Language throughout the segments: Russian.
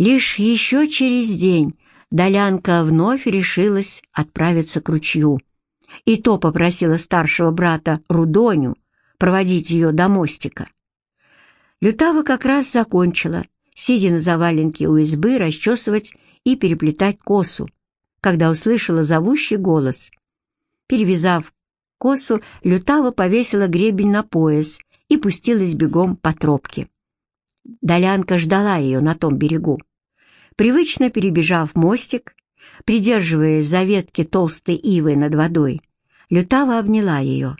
Лишь еще через день Долянка вновь решилась отправиться к ручью. И то попросила старшего брата Рудоню проводить ее до мостика. Лютава как раз закончила, сидя на заваленке у избы, расчесывать и переплетать косу, когда услышала зовущий голос. Перевязав косу, Лютава повесила гребень на пояс и пустилась бегом по тропке. Долянка ждала ее на том берегу. Привычно перебежав мостик, придерживаясь за ветки толстой ивы над водой, Лютава обняла ее.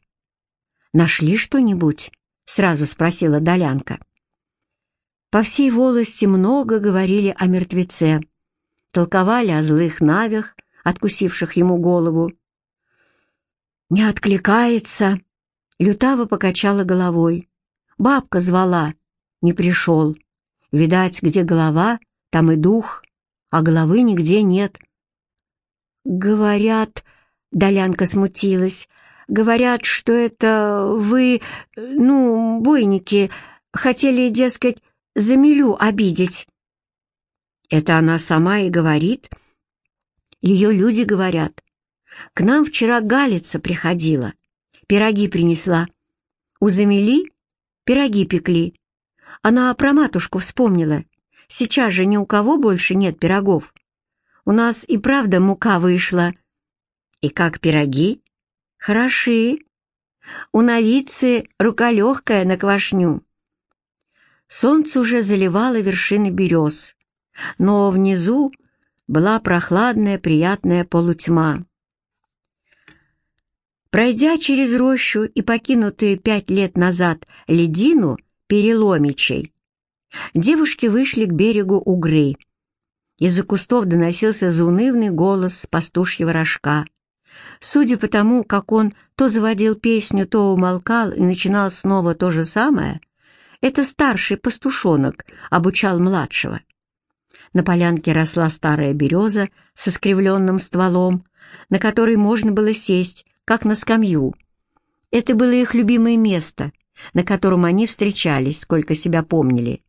«Нашли что-нибудь?» — сразу спросила Долянка. По всей волости много говорили о мертвеце, толковали о злых навях, откусивших ему голову. «Не откликается!» Лютава покачала головой. «Бабка звала, не пришел. Видать, где голова, там и дух, а головы нигде нет». «Говорят...» Долянка смутилась. «Говорят, что это вы, ну, бойники, хотели, дескать, Замилю обидеть». Это она сама и говорит. Ее люди говорят. К нам вчера Галица приходила, пироги принесла. У Замели пироги пекли. Она про матушку вспомнила. Сейчас же ни у кого больше нет пирогов. У нас и правда мука вышла. И как пироги? Хороши. У новицы рука легкая на квашню. Солнце уже заливало вершины берез, но внизу была прохладная приятная полутьма. Пройдя через рощу и покинутые пять лет назад ледину Переломичей, девушки вышли к берегу Угры. Из-за кустов доносился заунывный голос пастушьего рожка. Судя по тому, как он то заводил песню, то умолкал и начинал снова то же самое, это старший пастушонок обучал младшего. На полянке росла старая береза с искривленным стволом, на которой можно было сесть, как на скамью. Это было их любимое место, на котором они встречались, сколько себя помнили.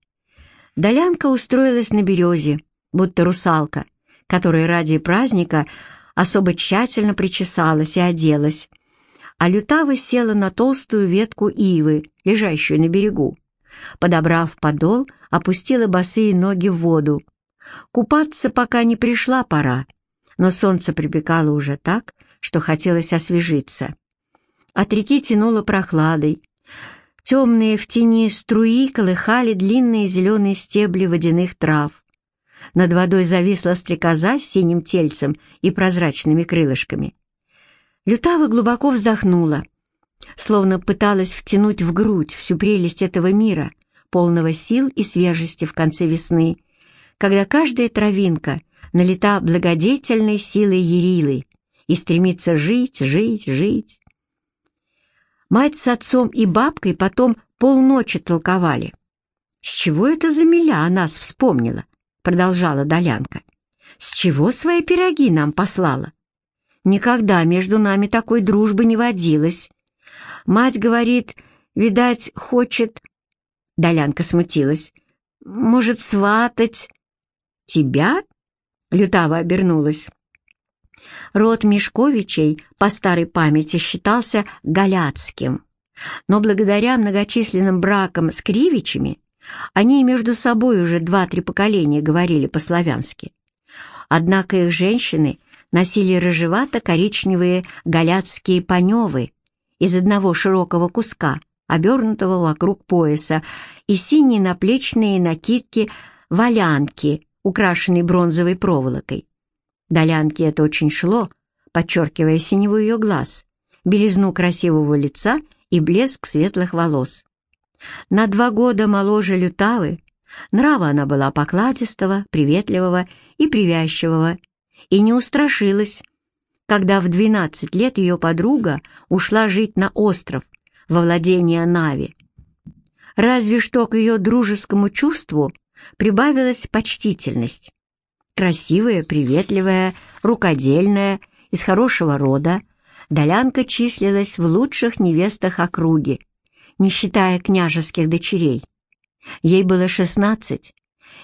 Долянка устроилась на березе, будто русалка, которая ради праздника особо тщательно причесалась и оделась, а Лютава села на толстую ветку ивы, лежащую на берегу. Подобрав подол, опустила босые ноги в воду. Купаться пока не пришла пора, но солнце припекало уже так, что хотелось освежиться. От реки тянуло прохладой. Темные в тени струи колыхали длинные зеленые стебли водяных трав. Над водой зависла стрекоза с синим тельцем и прозрачными крылышками. Лютава глубоко вздохнула, словно пыталась втянуть в грудь всю прелесть этого мира, полного сил и свежести в конце весны, когда каждая травинка налита благодетельной силой Ерилы и стремится жить, жить, жить. Мать с отцом и бабкой потом полночи толковали. «С чего это Замиля о нас вспомнила?» — продолжала Долянка. «С чего свои пироги нам послала? Никогда между нами такой дружбы не водилось. Мать говорит, видать, хочет...» Долянка смутилась. «Может, сватать...» «Тебя?» — Лютава обернулась. Род Мешковичей по старой памяти считался галяцким, но благодаря многочисленным бракам с Кривичами они между собой уже два-три поколения говорили по-славянски. Однако их женщины носили рыжевато-коричневые галяцкие паневы из одного широкого куска, обернутого вокруг пояса, и синие наплечные накидки-валянки, украшенные бронзовой проволокой. Долянке это очень шло, подчеркивая синеву ее глаз, белизну красивого лица и блеск светлых волос. На два года моложе Лютавы, нрава она была покладистого, приветливого и привязчивого, и не устрашилась, когда в двенадцать лет ее подруга ушла жить на остров во владение Нави. Разве что к ее дружескому чувству прибавилась почтительность. Красивая, приветливая, рукодельная, из хорошего рода, Долянка числилась в лучших невестах округи, не считая княжеских дочерей. Ей было шестнадцать,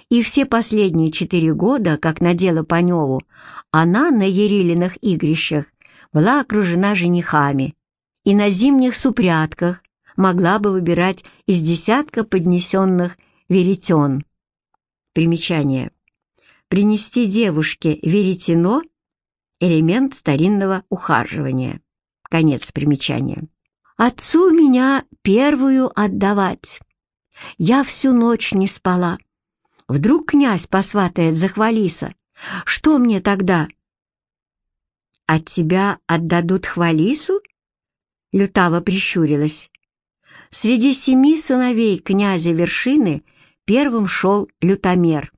И все последние четыре года, как надела Паневу, она на Ерилиных игрищах была окружена женихами и на зимних супрятках могла бы выбирать из десятка поднесенных веретен. Примечание. Принести девушке веретено — элемент старинного ухаживания. Конец примечания. Отцу меня первую отдавать. Я всю ночь не спала. Вдруг князь посватает за Хвалиса. Что мне тогда? От тебя отдадут Хвалису? Лютава прищурилась. Среди семи сыновей князя Вершины первым шел Лютомер,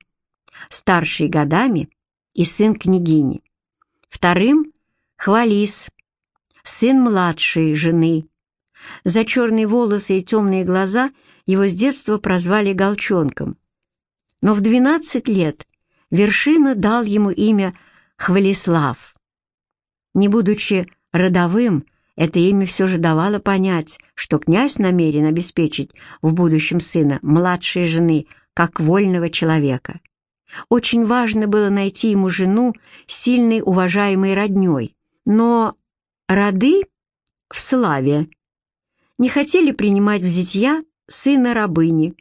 старший годами и сын княгини. Вторым — Хвалис, сын младшей жены. За черные волосы и темные глаза его с детства прозвали Голчонком. Но в двенадцать лет Вершина дал ему имя Хвалислав. Не будучи родовым, это имя все же давало понять, что князь намерен обеспечить в будущем сына младшей жены как вольного человека. Очень важно было найти ему жену сильной уважаемой родней, но роды в славе не хотели принимать в зятья сына рабыни,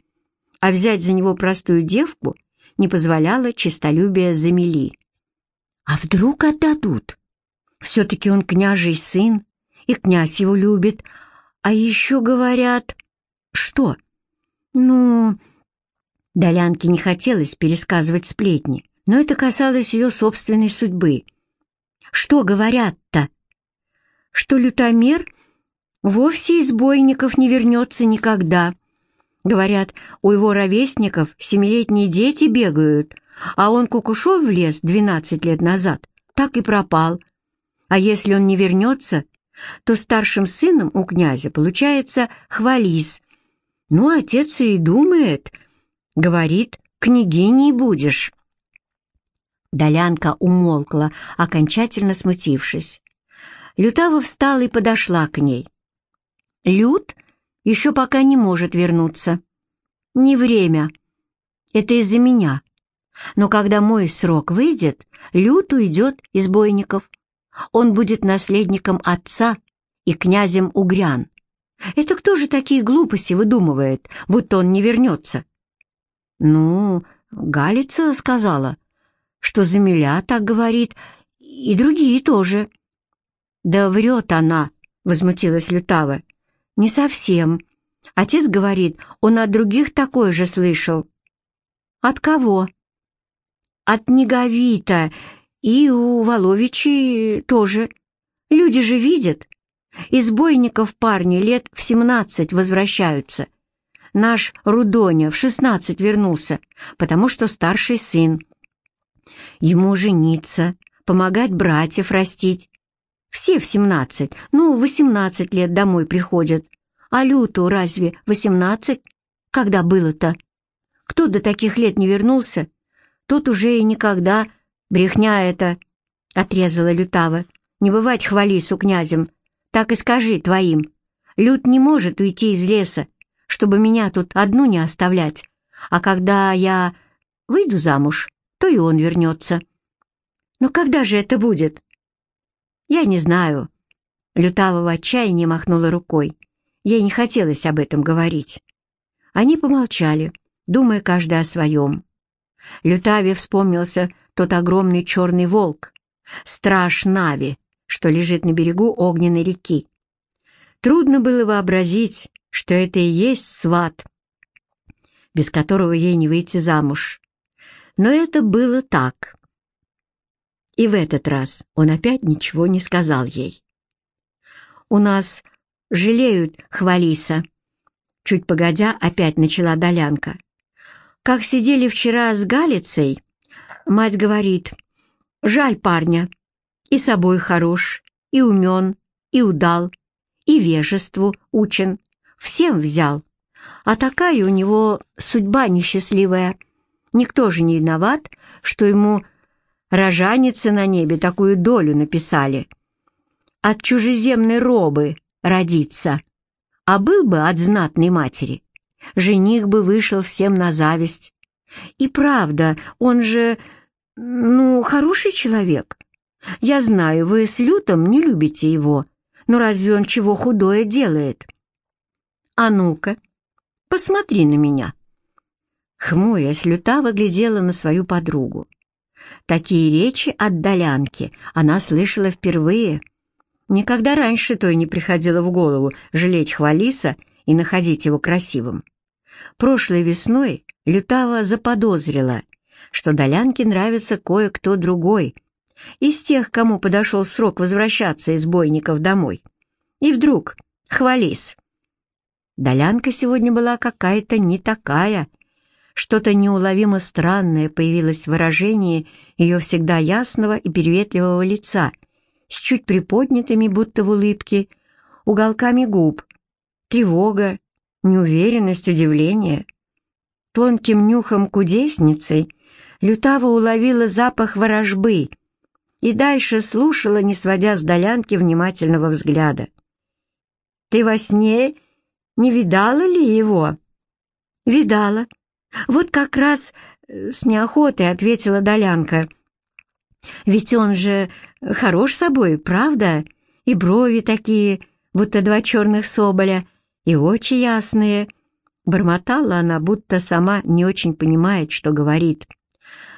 а взять за него простую девку не позволяло честолюбие Замели. А вдруг отдадут? Все-таки он княжий сын, и князь его любит. А еще говорят... Что? Ну... Долянке не хотелось пересказывать сплетни, но это касалось ее собственной судьбы. Что говорят-то? Что лютомер вовсе из бойников не вернется никогда. Говорят, у его ровесников семилетние дети бегают, а он как ушел в лес двенадцать лет назад, так и пропал. А если он не вернется, то старшим сыном у князя получается Хвалис. Ну, отец и думает, говорит, княгиней будешь. Долянка умолкла, окончательно смутившись. Лютава встала и подошла к ней. Лют еще пока не может вернуться. Не время. Это из-за меня. Но когда мой срок выйдет, Лют уйдет из бойников. Он будет наследником отца и князем Угрян. Это кто же такие глупости выдумывает, будто он не вернется? Ну, Галица сказала, что Замиля так говорит, и другие тоже. Да врет она, возмутилась Лютава. Не совсем. Отец говорит, он от других такое же слышал. От кого? От Неговита и у Воловичи тоже. Люди же видят. Из бойников парни лет в семнадцать возвращаются. Наш Рудоня в шестнадцать вернулся, потому что старший сын. Ему жениться, помогать братьев растить. Все в семнадцать, ну, восемнадцать лет домой приходят. А Люту разве восемнадцать? Когда было-то? Кто до таких лет не вернулся, тот уже и никогда «Брехня это!» — отрезала Лютава. «Не бывать хвалису князем. Так и скажи твоим. Лют не может уйти из леса, чтобы меня тут одну не оставлять. А когда я выйду замуж, то и он вернется». «Но когда же это будет?» «Я не знаю». Лютава в отчаянии махнула рукой. Ей не хотелось об этом говорить. Они помолчали, думая каждый о своем. Лютаве вспомнился тот огромный черный волк, страж Нави, что лежит на берегу огненной реки. Трудно было вообразить, что это и есть сват, без которого ей не выйти замуж. Но это было так. И в этот раз он опять ничего не сказал ей. «У нас жалеют Хвалиса», — чуть погодя опять начала Долянка. «Как сидели вчера с Галицей, Мать говорит, жаль парня, и собой хорош, и умен, и удал, и вежеству учен, всем взял. А такая у него судьба несчастливая. Никто же не виноват, что ему рожаницы на небе такую долю написали. От чужеземной робы родиться, а был бы от знатной матери. Жених бы вышел всем на зависть, И правда, он же, ну, хороший человек. Я знаю, вы с Лютом не любите его, но разве он чего худое делает? А ну-ка, посмотри на меня». Хмурясь, Люта выглядела на свою подругу. Такие речи от Долянки она слышала впервые. Никогда раньше той не приходило в голову жалеть Хвалиса и находить его красивым. Прошлой весной Лютава заподозрила, что Долянке нравится кое-кто другой, из тех, кому подошел срок возвращаться из бойников домой. И вдруг Хвалис. Долянка сегодня была какая-то не такая — что-то неуловимо странное появилось в выражении ее всегда ясного и приветливого лица, с чуть приподнятыми, будто в улыбке, уголками губ, тревога, неуверенность, удивление. Тонким нюхом кудесницы Лютава уловила запах ворожбы и дальше слушала, не сводя с долянки внимательного взгляда. «Ты во сне не видала ли его?» «Видала», «Вот как раз э, с неохотой», — ответила Долянка. «Ведь он же хорош собой, правда? И брови такие, будто два черных соболя, и очи ясные». Бормотала она, будто сама не очень понимает, что говорит.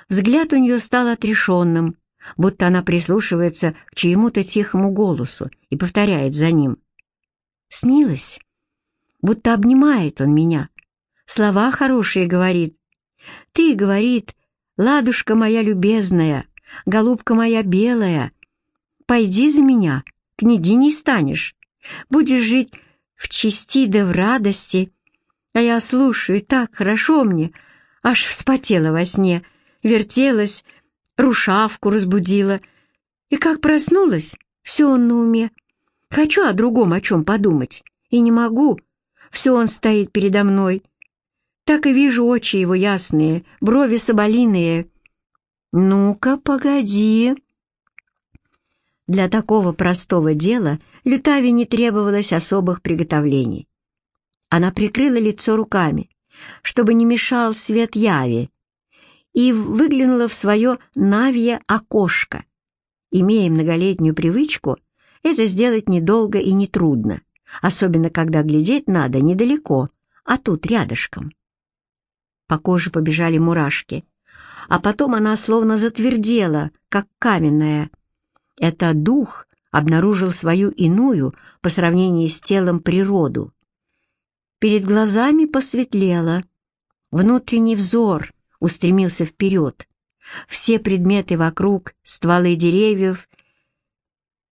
Взгляд у нее стал отрешенным, будто она прислушивается к чьему-то тихому голосу и повторяет за ним. «Снилось, будто обнимает он меня, слова хорошие говорит. Ты, говорит, ладушка моя любезная, голубка моя белая, пойди за меня, княгиней станешь, будешь жить в чести да в радости. А я слушаю, так хорошо мне, аж вспотела во сне, вертелась, рушавку разбудила. И как проснулась, все он на уме. Хочу о другом о чем подумать, и не могу. Все он стоит передо мной, так и вижу очи его ясные, брови соболиные. Ну-ка, погоди. Для такого простого дела Лютаве не требовалось особых приготовлений. Она прикрыла лицо руками, чтобы не мешал свет яви, и выглянула в свое навье окошко. Имея многолетнюю привычку, это сделать недолго и нетрудно, особенно когда глядеть надо недалеко, а тут рядышком. По коже побежали мурашки. А потом она словно затвердела, как каменная. Это дух обнаружил свою иную по сравнению с телом природу. Перед глазами посветлело. Внутренний взор устремился вперед. Все предметы вокруг, стволы деревьев,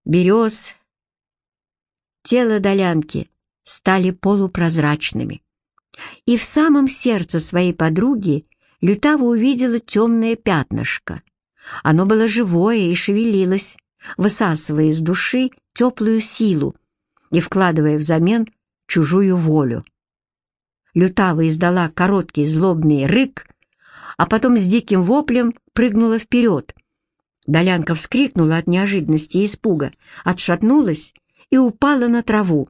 берез, тело долянки стали полупрозрачными. И в самом сердце своей подруги Лютава увидела темное пятнышко. Оно было живое и шевелилось, высасывая из души теплую силу и вкладывая взамен чужую волю. Лютава издала короткий злобный рык, а потом с диким воплем прыгнула вперед. Долянка вскрикнула от неожиданности и испуга, отшатнулась и упала на траву.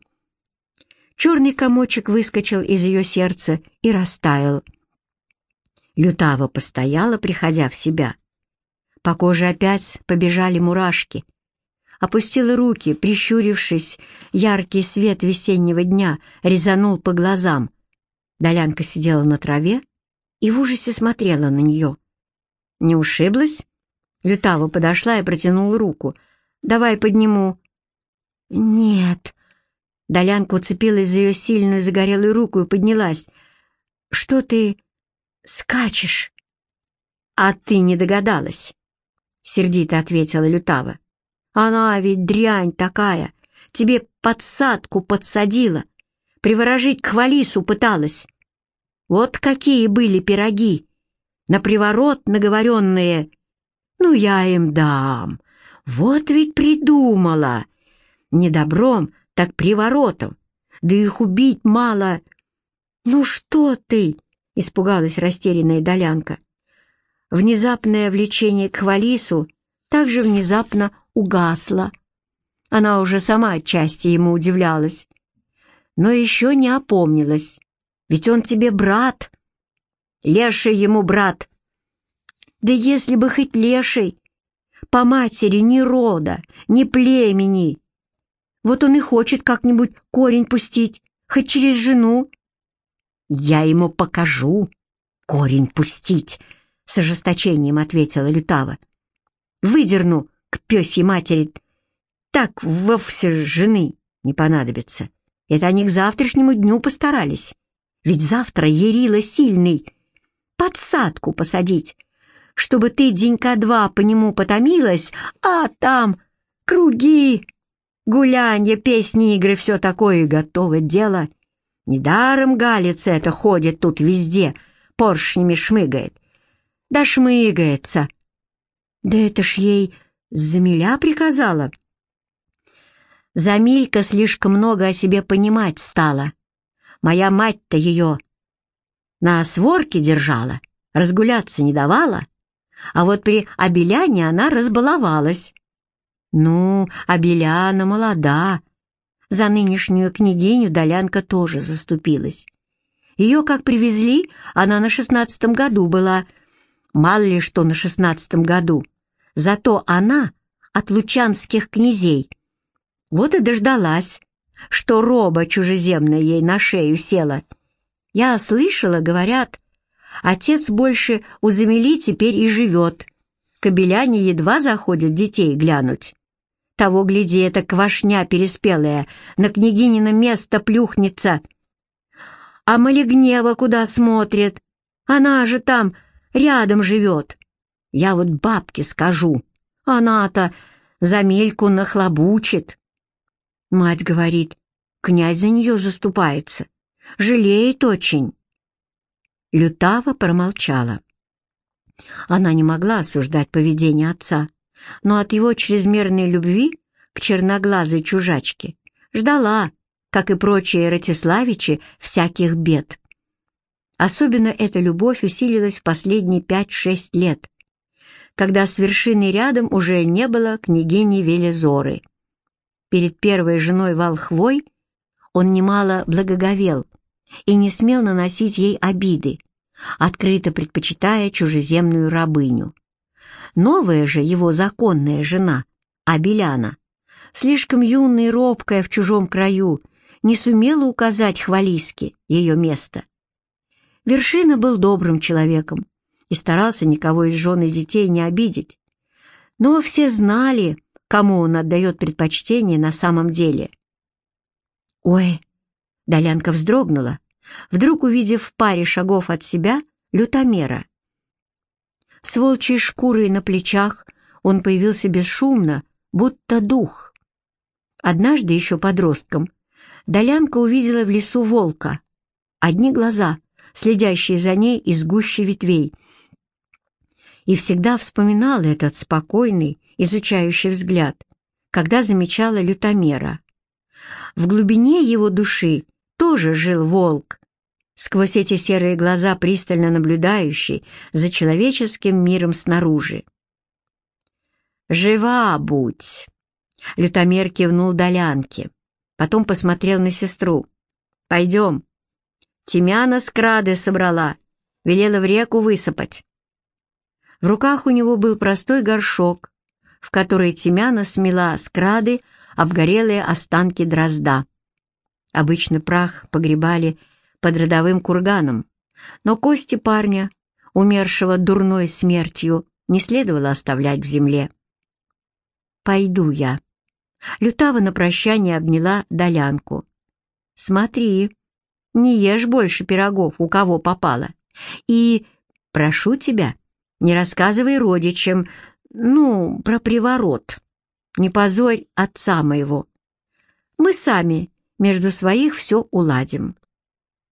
Черный комочек выскочил из ее сердца и растаял. Лютава постояла, приходя в себя. По коже опять побежали мурашки. Опустила руки, прищурившись, яркий свет весеннего дня резанул по глазам. Долянка сидела на траве и в ужасе смотрела на нее. «Не ушиблась?» Лютава подошла и протянула руку. «Давай подниму». «Нет», Долянка уцепилась за ее сильную загорелую руку и поднялась. «Что ты скачешь?» «А ты не догадалась?» — сердито ответила Лютава. «Она ведь дрянь такая, тебе подсадку подсадила, приворожить к хвалису пыталась. Вот какие были пироги, на приворот наговоренные. Ну, я им дам, вот ведь придумала. Недобром так приворотом. Да их убить мало. Ну что ты? Испугалась растерянная Долянка. Внезапное влечение к Хвалису также внезапно угасло. Она уже сама отчасти ему удивлялась. Но еще не опомнилась. Ведь он тебе брат. Леший ему брат. Да если бы хоть леший, по матери ни рода, ни племени. Вот он и хочет как-нибудь корень пустить, хоть через жену. Я ему покажу, корень пустить, с ожесточением ответила Лютава. Выдерну к пёсьей матери, так вовсе жены не понадобится. Это они к завтрашнему дню постарались. Ведь завтра Ярила сильный. Подсадку посадить, чтобы ты денька два по нему потомилась, а там круги, гулянье, песни, игры, все такое, готово дело. Недаром галица это ходит тут везде, поршнями шмыгает. Да шмыгается. Да это ж ей Замиля приказала. Замилька слишком много о себе понимать стала. Моя мать-то ее на сворке держала, разгуляться не давала, а вот при Абеляне она разбаловалась. Ну, Абеляна молода. За нынешнюю княгиню Долянка тоже заступилась. Ее как привезли, она на шестнадцатом году была. Мало ли что на шестнадцатом году. Зато она от лучанских князей. Вот и дождалась, что роба чужеземная ей на шею села. Я слышала, говорят, отец больше у Замели теперь и живет. Кобеляне едва заходят детей глянуть. Того, гляди, эта квашня переспелая на княгинино место плюхнется. А Малигнева куда смотрит? Она же там рядом живет. Я вот бабке скажу, она-то Замельку нахлобучит. Мать говорит, князь за нее заступается, жалеет очень. Лютава промолчала. Она не могла осуждать поведение отца, но от его чрезмерной любви к черноглазой чужачке ждала, как и прочие Ратиславичи, всяких бед. Особенно эта любовь усилилась в последние пять-шесть лет, когда с вершиной рядом уже не было княгини Велизоры. Перед первой женой Волхвой он немало благоговел и не смел наносить ей обиды, открыто предпочитая чужеземную рабыню. Новая же его законная жена, Абеляна, слишком юная и робкая в чужом краю, не сумела указать Хвалиске ее место. Вершина был добрым человеком и старался никого из жен и детей не обидеть. Но все знали, кому он отдает предпочтение на самом деле. «Ой!» — Долянка вздрогнула, вдруг увидев в паре шагов от себя лютомера. С волчьей шкурой на плечах он появился бесшумно, будто дух. Однажды еще подростком Долянка увидела в лесу волка. Одни глаза, следящие за ней из гущи ветвей. И всегда вспоминала этот спокойный, изучающий взгляд, когда замечала лютомера. В глубине его души тоже жил волк, сквозь эти серые глаза пристально наблюдающий за человеческим миром снаружи. «Жива будь!» Лютомер кивнул Долянке, потом посмотрел на сестру. «Пойдем. Тимяна с крады собрала, велела в реку высыпать». В руках у него был простой горшок, в который Тимяна смела с крады обгорелые останки дрозда. Обычно прах погребали под родовым курганом, но кости парня, умершего дурной смертью, не следовало оставлять в земле. «Пойду я». Лютава на прощание обняла Долянку. «Смотри, не ешь больше пирогов, у кого попало. И, прошу тебя, не рассказывай родичам, ну, про приворот. Не позорь отца моего. Мы сами между своих все уладим.